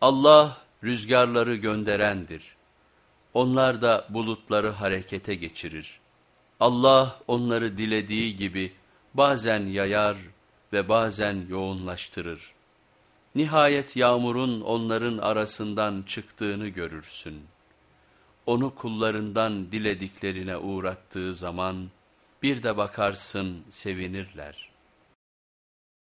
Allah rüzgarları gönderendir. Onlar da bulutları harekete geçirir. Allah onları dilediği gibi bazen yayar ve bazen yoğunlaştırır. Nihayet yağmurun onların arasından çıktığını görürsün. Onu kullarından dilediklerine uğrattığı zaman bir de bakarsın sevinirler.''